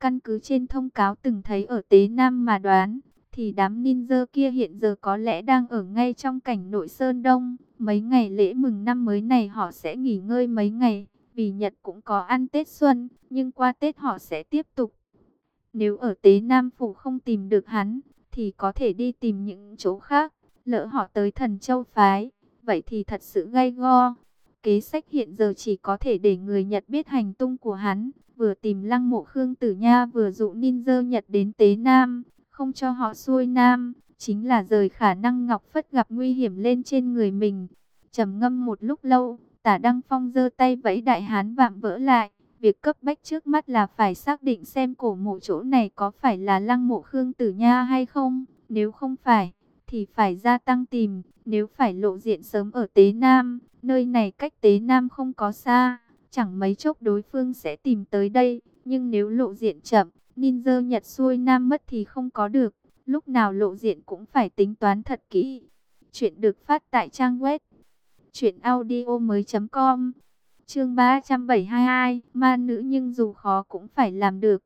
Căn cứ trên thông cáo từng thấy ở Tế Nam mà đoán, thì đám ninja kia hiện giờ có lẽ đang ở ngay trong cảnh nội Sơn Đông. Mấy ngày lễ mừng năm mới này họ sẽ nghỉ ngơi mấy ngày, vì Nhật cũng có ăn Tết Xuân, nhưng qua Tết họ sẽ tiếp tục. Nếu ở Tế Nam Phủ không tìm được hắn, thì có thể đi tìm những chỗ khác, lỡ họ tới thần châu phái, vậy thì thật sự gay go. Kế sách hiện giờ chỉ có thể để người Nhật biết hành tung của hắn, vừa tìm lăng mộ Khương Tử Nha vừa dụ ninja Nhật đến Tế Nam, không cho họ xuôi Nam, chính là rời khả năng Ngọc Phất gặp nguy hiểm lên trên người mình. trầm ngâm một lúc lâu, tả Đăng Phong giơ tay vẫy đại hán vạm vỡ lại. Việc cấp bách trước mắt là phải xác định xem cổ mộ chỗ này có phải là lăng mộ Khương Tử Nha hay không. Nếu không phải, thì phải gia tăng tìm. Nếu phải lộ diện sớm ở Tế Nam, nơi này cách Tế Nam không có xa. Chẳng mấy chốc đối phương sẽ tìm tới đây. Nhưng nếu lộ diện chậm, ninja Nhật xuôi Nam mất thì không có được. Lúc nào lộ diện cũng phải tính toán thật kỹ. Chuyện được phát tại trang web. chuyệnaudio mới.com. Chương 372, ma nữ nhưng dù khó cũng phải làm được.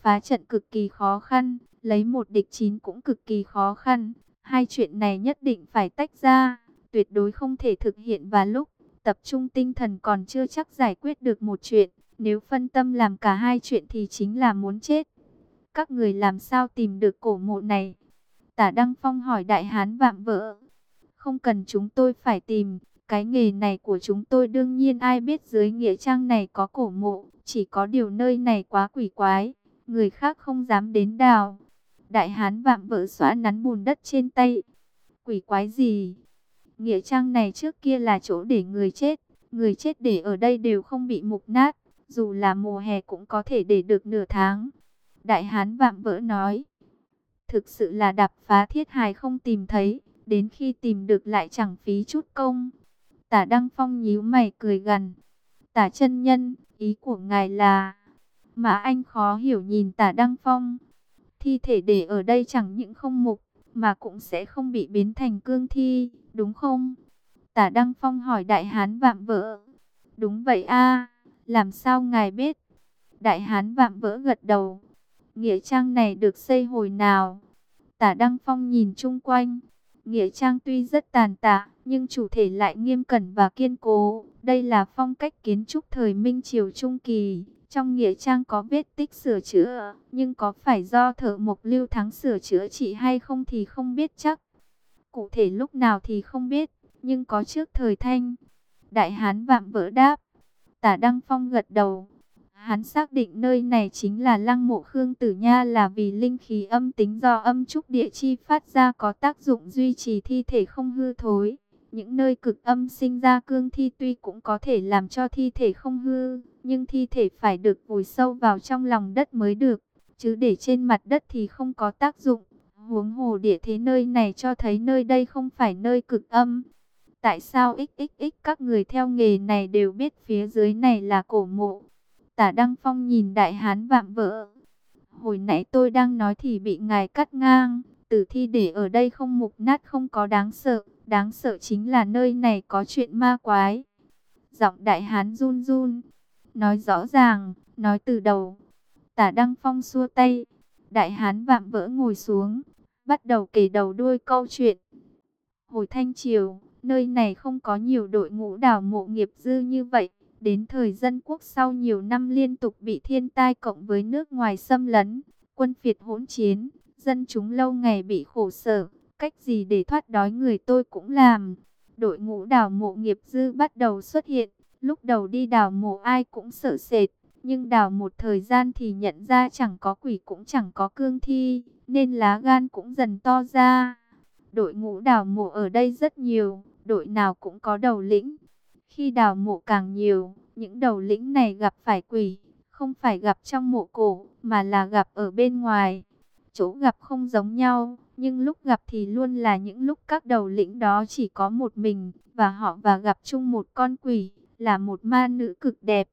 Phá trận cực kỳ khó khăn, lấy một địch chín cũng cực kỳ khó khăn. Hai chuyện này nhất định phải tách ra, tuyệt đối không thể thực hiện và lúc tập trung tinh thần còn chưa chắc giải quyết được một chuyện. Nếu phân tâm làm cả hai chuyện thì chính là muốn chết. Các người làm sao tìm được cổ mộ này? Tả Đăng Phong hỏi đại hán vạm vỡ. Không cần chúng tôi phải tìm, cái nghề này của chúng tôi đương nhiên ai biết dưới nghĩa trang này có cổ mộ, chỉ có điều nơi này quá quỷ quái, người khác không dám đến đào. Đại hán vạm vỡ xóa nắn bùn đất trên tay. Quỷ quái gì? Nghĩa trang này trước kia là chỗ để người chết, người chết để ở đây đều không bị mục nát, dù là mùa hè cũng có thể để được nửa tháng. Đại hán vạm vỡ nói, thực sự là đạp phá thiết hài không tìm thấy, đến khi tìm được lại chẳng phí chút công. Tả Đăng Phong nhíu mày cười gần. Tả chân nhân, ý của ngài là... Mà anh khó hiểu nhìn tả Đăng Phong. Thi thể để ở đây chẳng những không mục, mà cũng sẽ không bị biến thành cương thi, đúng không? Tả Đăng Phong hỏi đại hán vạm vỡ. Đúng vậy a làm sao ngài biết? Đại hán vạm vỡ gật đầu. Nghĩa trang này được xây hồi nào? Tả Đăng Phong nhìn chung quanh. Nghĩa trang tuy rất tàn tạ, nhưng chủ thể lại nghiêm cẩn và kiên cố. Đây là phong cách kiến trúc thời Minh Triều Trung Kỳ. Trong nghĩa trang có vết tích sửa chữa, nhưng có phải do thợ mộc lưu thắng sửa chữa trị hay không thì không biết chắc. Cụ thể lúc nào thì không biết, nhưng có trước thời thanh. Đại Hán vạm vỡ đáp. Tả Đăng Phong gật đầu. Hắn xác định nơi này chính là lăng mộ Khương Tử Nha là vì linh khí âm tính do âm trúc địa chi phát ra có tác dụng duy trì thi thể không hư thối. Những nơi cực âm sinh ra cương thi tuy cũng có thể làm cho thi thể không hư, nhưng thi thể phải được vùi sâu vào trong lòng đất mới được, chứ để trên mặt đất thì không có tác dụng. Huống hồ địa thế nơi này cho thấy nơi đây không phải nơi cực âm. Tại sao xxx các người theo nghề này đều biết phía dưới này là cổ mộ? Tả Đăng Phong nhìn đại hán vạm vỡ. Hồi nãy tôi đang nói thì bị ngài cắt ngang. Tử thi để ở đây không mục nát không có đáng sợ. Đáng sợ chính là nơi này có chuyện ma quái. Giọng đại hán run run. Nói rõ ràng, nói từ đầu. Tả Đăng Phong xua tay. Đại hán vạm vỡ ngồi xuống. Bắt đầu kể đầu đuôi câu chuyện. Hồi Thanh Triều, nơi này không có nhiều đội ngũ đào mộ nghiệp dư như vậy. Đến thời dân quốc sau nhiều năm liên tục bị thiên tai cộng với nước ngoài xâm lấn, quân phiệt hỗn chiến, dân chúng lâu ngày bị khổ sở, cách gì để thoát đói người tôi cũng làm. Đội ngũ đào mộ nghiệp dư bắt đầu xuất hiện, lúc đầu đi đào mộ ai cũng sợ sệt, nhưng đào một thời gian thì nhận ra chẳng có quỷ cũng chẳng có cương thi, nên lá gan cũng dần to ra. Đội ngũ đào mộ ở đây rất nhiều, đội nào cũng có đầu lĩnh. Khi đào mộ càng nhiều, những đầu lĩnh này gặp phải quỷ, không phải gặp trong mộ cổ, mà là gặp ở bên ngoài. Chỗ gặp không giống nhau, nhưng lúc gặp thì luôn là những lúc các đầu lĩnh đó chỉ có một mình, và họ và gặp chung một con quỷ, là một ma nữ cực đẹp.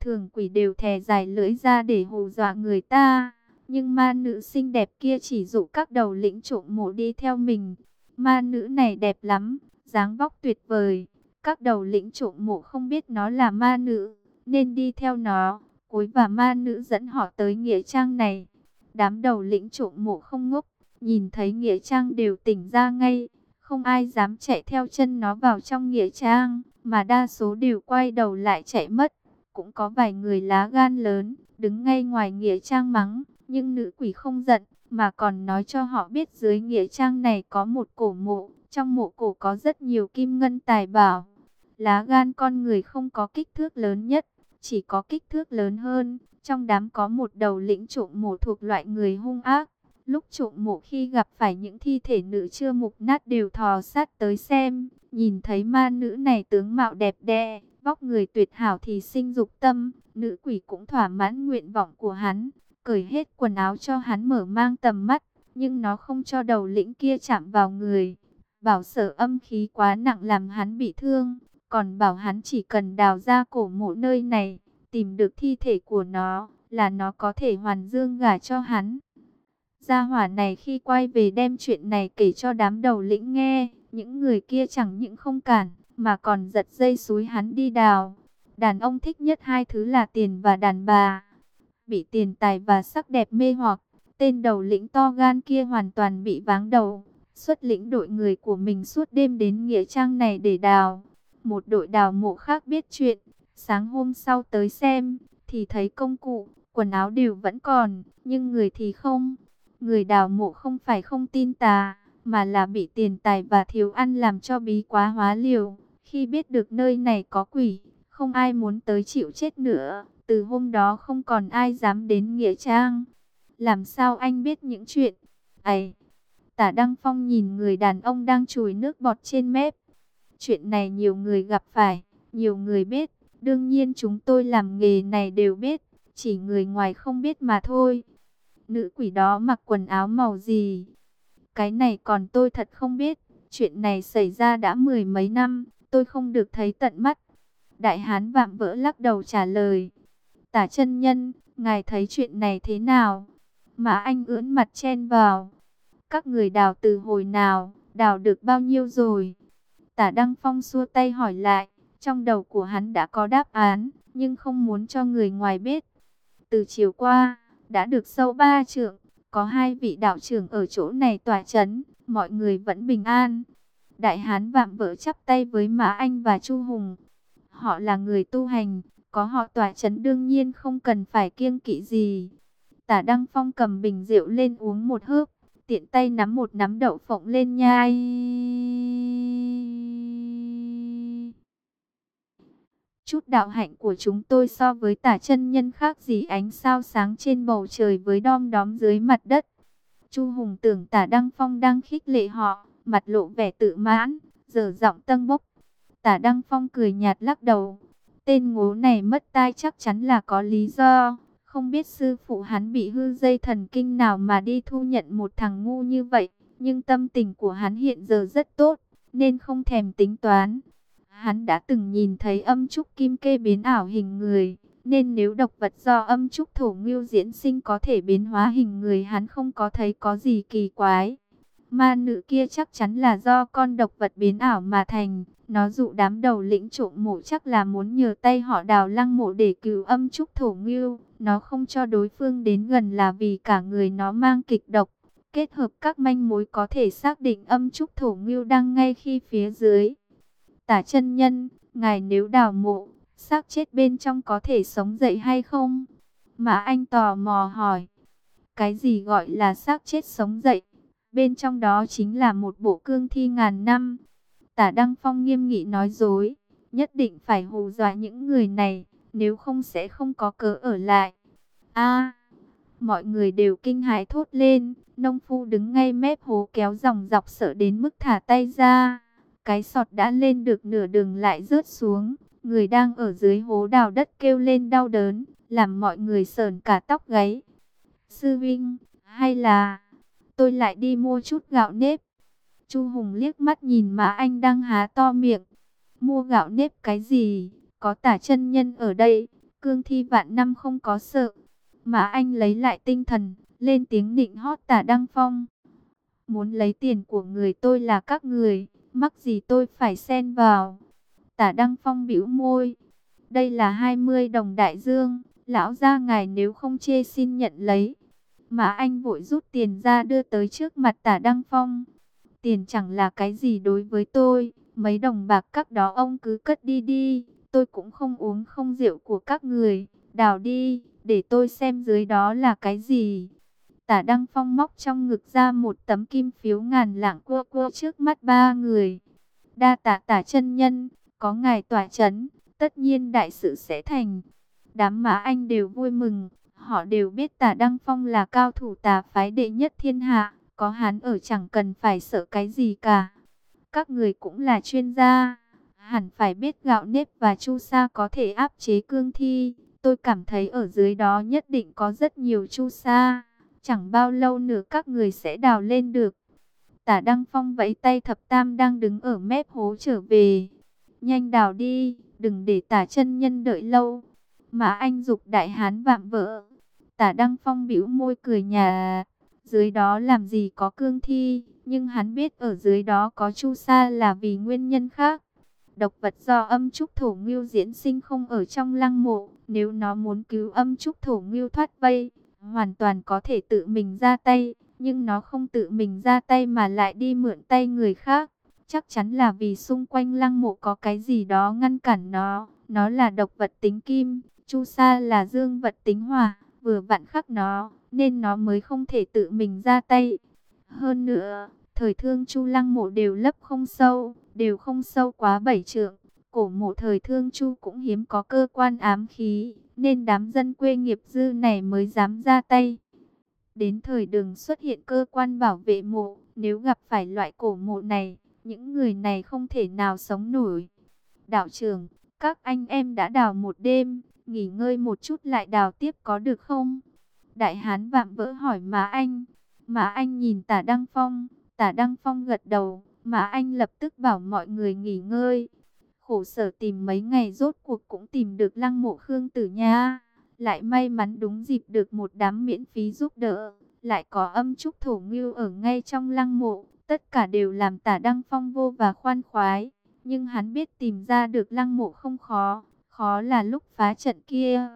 Thường quỷ đều thè dài lưỡi ra để hù dọa người ta, nhưng ma nữ xinh đẹp kia chỉ dụ các đầu lĩnh trộm mộ đi theo mình. Ma nữ này đẹp lắm, dáng vóc tuyệt vời. Các đầu lĩnh trộm mộ không biết nó là ma nữ, nên đi theo nó. Cối và ma nữ dẫn họ tới nghĩa trang này. Đám đầu lĩnh trộm mộ không ngốc, nhìn thấy nghĩa trang đều tỉnh ra ngay. Không ai dám chạy theo chân nó vào trong nghĩa trang, mà đa số đều quay đầu lại chạy mất. Cũng có vài người lá gan lớn, đứng ngay ngoài nghĩa trang mắng, nhưng nữ quỷ không giận, mà còn nói cho họ biết dưới nghĩa trang này có một cổ mộ, trong mộ cổ có rất nhiều kim ngân tài bảo. Lá gan con người không có kích thước lớn nhất, chỉ có kích thước lớn hơn. Trong đám có một đầu lĩnh trộm mộ thuộc loại người hung ác. Lúc trộm mộ khi gặp phải những thi thể nữ chưa mục nát đều thò sát tới xem. Nhìn thấy ma nữ này tướng mạo đẹp đẽ, vóc người tuyệt hảo thì sinh dục tâm. Nữ quỷ cũng thỏa mãn nguyện vọng của hắn, cởi hết quần áo cho hắn mở mang tầm mắt. Nhưng nó không cho đầu lĩnh kia chạm vào người. Bảo sở âm khí quá nặng làm hắn bị thương. Còn bảo hắn chỉ cần đào ra cổ mộ nơi này, tìm được thi thể của nó, là nó có thể hoàn dương gả cho hắn. Gia hỏa này khi quay về đem chuyện này kể cho đám đầu lĩnh nghe, những người kia chẳng những không cản, mà còn giật dây suối hắn đi đào. Đàn ông thích nhất hai thứ là tiền và đàn bà. Bị tiền tài và sắc đẹp mê hoặc, tên đầu lĩnh to gan kia hoàn toàn bị váng đầu. Xuất lĩnh đội người của mình suốt đêm đến nghĩa trang này để đào. Một đội đào mộ khác biết chuyện, sáng hôm sau tới xem, thì thấy công cụ, quần áo đều vẫn còn, nhưng người thì không. Người đào mộ không phải không tin tà, mà là bị tiền tài và thiếu ăn làm cho bí quá hóa liều. Khi biết được nơi này có quỷ, không ai muốn tới chịu chết nữa. Từ hôm đó không còn ai dám đến Nghĩa Trang. Làm sao anh biết những chuyện ấy? Tả Đăng Phong nhìn người đàn ông đang chùi nước bọt trên mép, Chuyện này nhiều người gặp phải, nhiều người biết. Đương nhiên chúng tôi làm nghề này đều biết, chỉ người ngoài không biết mà thôi. Nữ quỷ đó mặc quần áo màu gì? Cái này còn tôi thật không biết. Chuyện này xảy ra đã mười mấy năm, tôi không được thấy tận mắt. Đại hán vạm vỡ lắc đầu trả lời. Tả chân nhân, ngài thấy chuyện này thế nào? Mà anh ưỡn mặt chen vào. Các người đào từ hồi nào, đào được bao nhiêu rồi? Tả Đăng Phong xua tay hỏi lại, trong đầu của hắn đã có đáp án, nhưng không muốn cho người ngoài biết. Từ chiều qua, đã được sâu ba trượng, có hai vị đạo trưởng ở chỗ này tỏa chấn, mọi người vẫn bình an. Đại Hán vạm vỡ chắp tay với Mã Anh và Chu Hùng. Họ là người tu hành, có họ tỏa chấn đương nhiên không cần phải kiêng kỵ gì. Tả Đăng Phong cầm bình rượu lên uống một hớp, tiện tay nắm một nắm đậu phộng lên nhai. Chút đạo hạnh của chúng tôi so với tả chân nhân khác gì ánh sao sáng trên bầu trời với đom đóm dưới mặt đất. Chu Hùng tưởng tả Đăng Phong đang khích lệ họ, mặt lộ vẻ tự mãn, giờ giọng tăng bốc. Tả Đăng Phong cười nhạt lắc đầu. Tên ngố này mất tai chắc chắn là có lý do. Không biết sư phụ hắn bị hư dây thần kinh nào mà đi thu nhận một thằng ngu như vậy. Nhưng tâm tình của hắn hiện giờ rất tốt, nên không thèm tính toán. Hắn đã từng nhìn thấy âm trúc kim kê biến ảo hình người, nên nếu độc vật do âm trúc thổ ngưu diễn sinh có thể biến hóa hình người hắn không có thấy có gì kỳ quái. Ma nữ kia chắc chắn là do con độc vật biến ảo mà thành, nó dụ đám đầu lĩnh trộm mộ chắc là muốn nhờ tay họ đào lăng mộ để cứu âm trúc thổ ngưu. Nó không cho đối phương đến gần là vì cả người nó mang kịch độc. Kết hợp các manh mối có thể xác định âm trúc thổ ngưu đang ngay khi phía dưới. Tả chân nhân, ngài nếu đào mộ, xác chết bên trong có thể sống dậy hay không? Mà anh tò mò hỏi. Cái gì gọi là xác chết sống dậy? Bên trong đó chính là một bộ cương thi ngàn năm. Tả Đăng Phong nghiêm nghị nói dối. Nhất định phải hù dọa những người này. Nếu không sẽ không có cớ ở lại. a Mọi người đều kinh hãi thốt lên, nông phu đứng ngay mép hố kéo dòng dọc sợ đến mức thả tay ra. Cái sọt đã lên được nửa đường lại rớt xuống, người đang ở dưới hố đào đất kêu lên đau đớn, làm mọi người sờn cả tóc gáy. Sư Vinh, hay là tôi lại đi mua chút gạo nếp? Chu Hùng liếc mắt nhìn mà anh đang há to miệng. Mua gạo nếp cái gì? Có tả chân nhân ở đây, cương thi vạn năm không có sợ. Mà anh lấy lại tinh thần, lên tiếng nịnh hót tả Đăng Phong. Muốn lấy tiền của người tôi là các người, mắc gì tôi phải xen vào. Tả Đăng Phong bĩu môi. Đây là 20 đồng đại dương, lão gia ngài nếu không chê xin nhận lấy. Mà anh vội rút tiền ra đưa tới trước mặt tả Đăng Phong. Tiền chẳng là cái gì đối với tôi, mấy đồng bạc các đó ông cứ cất đi đi. Tôi cũng không uống không rượu của các người, đào đi, để tôi xem dưới đó là cái gì. Tả Đăng Phong móc trong ngực ra một tấm kim phiếu ngàn lạng cua cua trước mắt ba người. Đa tạ tả chân nhân, có ngài tỏa chấn, tất nhiên đại sự sẽ thành. Đám mã anh đều vui mừng, họ đều biết tả Đăng Phong là cao thủ tà phái đệ nhất thiên hạ, có hắn ở chẳng cần phải sợ cái gì cả. Các người cũng là chuyên gia, hẳn phải biết gạo nếp và chu sa có thể áp chế cương thi. Tôi cảm thấy ở dưới đó nhất định có rất nhiều chu sa, chẳng bao lâu nữa các người sẽ đào lên được. Tả Đăng Phong vẫy tay thập tam đang đứng ở mép hố trở về. Nhanh đào đi, đừng để tả chân nhân đợi lâu. Mà anh dục đại hán vạm vỡ. Tả Đăng Phong bĩu môi cười nhà. Dưới đó làm gì có cương thi, nhưng hắn biết ở dưới đó có chu sa là vì nguyên nhân khác. Độc vật do âm trúc thổ ngưu diễn sinh không ở trong lăng mộ, nếu nó muốn cứu âm trúc thổ ngưu thoát vây, hoàn toàn có thể tự mình ra tay, nhưng nó không tự mình ra tay mà lại đi mượn tay người khác. Chắc chắn là vì xung quanh lăng mộ có cái gì đó ngăn cản nó, nó là độc vật tính kim, chu sa là dương vật tính hỏa, vừa vặn khắc nó, nên nó mới không thể tự mình ra tay. Hơn nữa, thời thương chu lăng mộ đều lấp không sâu, đều không sâu quá bảy trượng. Cổ mộ thời thương chu cũng hiếm có cơ quan ám khí, nên đám dân quê nghiệp dư này mới dám ra tay. Đến thời đường xuất hiện cơ quan bảo vệ mộ, nếu gặp phải loại cổ mộ này, những người này không thể nào sống nổi. Đạo trưởng, các anh em đã đào một đêm, nghỉ ngơi một chút lại đào tiếp có được không? Đại hán vạm vỡ hỏi má anh. Má anh nhìn tả Đăng Phong, tả Đăng Phong gật đầu, mà anh lập tức bảo mọi người nghỉ ngơi. Khổ sở tìm mấy ngày rốt cuộc cũng tìm được lăng mộ Khương Tử Nha. Lại may mắn đúng dịp được một đám miễn phí giúp đỡ. Lại có âm trúc thổ ngưu ở ngay trong lăng mộ. Tất cả đều làm tả Đăng Phong vô và khoan khoái. Nhưng hắn biết tìm ra được lăng mộ không khó. Khó là lúc phá trận kia.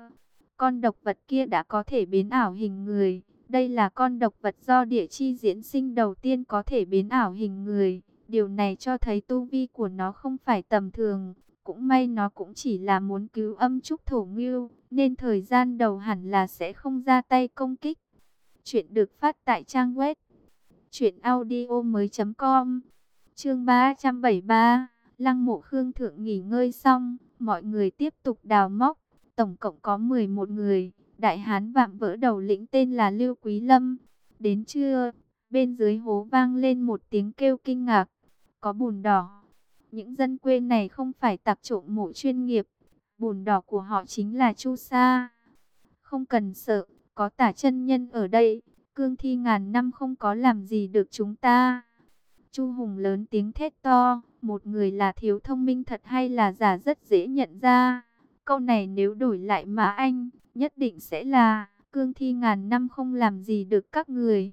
Con độc vật kia đã có thể biến ảo hình người. Đây là con độc vật do địa chi diễn sinh đầu tiên có thể biến ảo hình người. Điều này cho thấy tu vi của nó không phải tầm thường. Cũng may nó cũng chỉ là muốn cứu âm trúc thổ ngưu, nên thời gian đầu hẳn là sẽ không ra tay công kích. Chuyện được phát tại trang web truyệnaudiomoi.com. Chương 373, Lăng Mộ Khương thượng nghỉ ngơi xong, mọi người tiếp tục đào móc, tổng cộng có 11 người, đại hán vạm vỡ đầu lĩnh tên là Lưu Quý Lâm. Đến trưa, bên dưới hố vang lên một tiếng kêu kinh ngạc, có bùn đỏ. Những dân quê này không phải tạp trộm mộ chuyên nghiệp, bùn đỏ của họ chính là chu sa. Không cần sợ, có tả chân nhân ở đây, cương thi ngàn năm không có làm gì được chúng ta. Chu Hùng lớn tiếng thét to, một người là thiếu thông minh thật hay là giả rất dễ nhận ra. Câu này nếu đổi lại mà anh, nhất định sẽ là, cương thi ngàn năm không làm gì được các người.